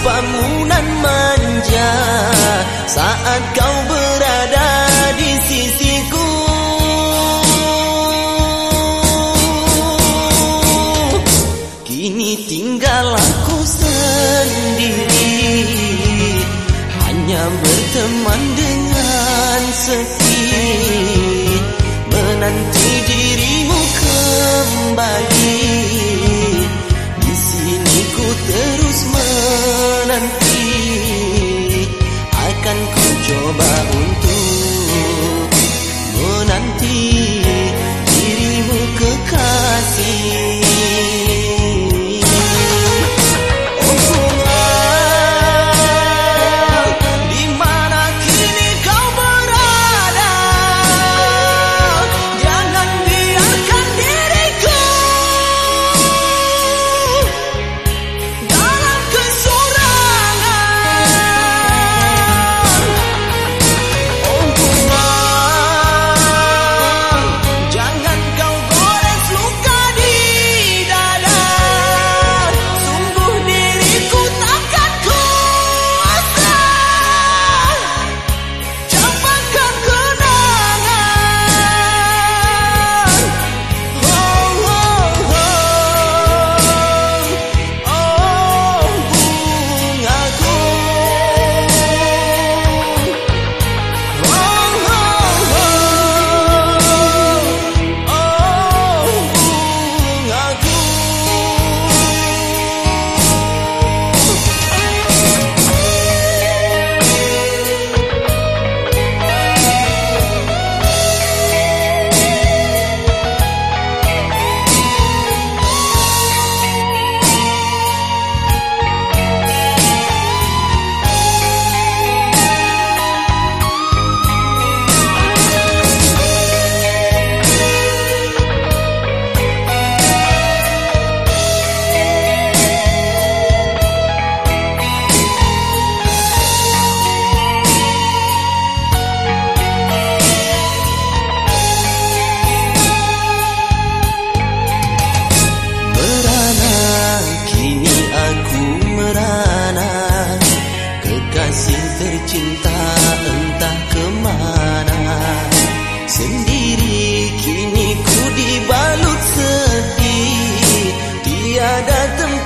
sapamu nan manja. Saat kau berada di sisiku. Kini tinggal aku sendiri. Hanya berteman dengan sepi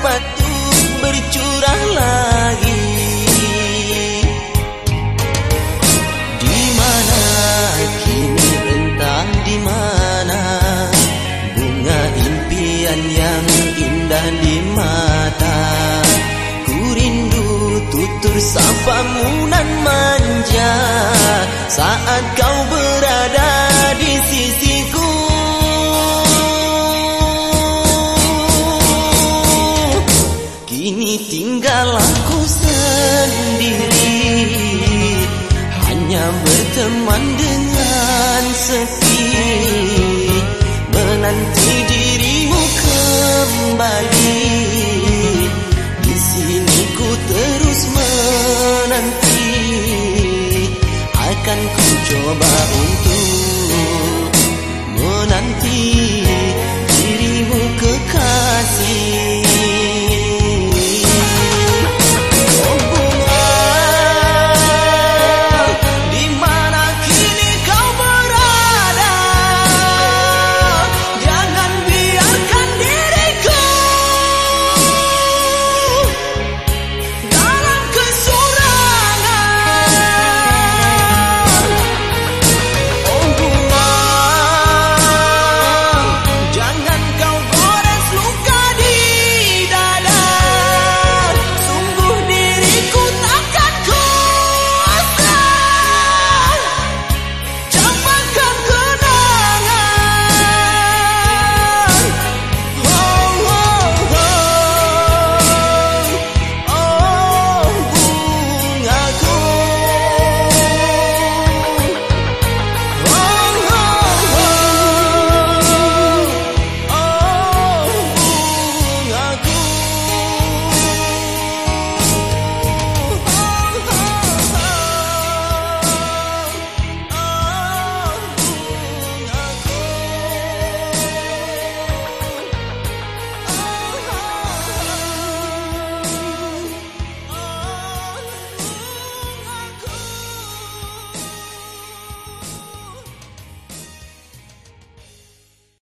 Untuk bercurah lagi. Di mana kini entah di mana Bunga impian yang indah di mata. Ku rindu tutur sapamu nan manja Saat kau Hanya berteman dengan sepi Menanti dirimu kembali. Di sini ku terus menanti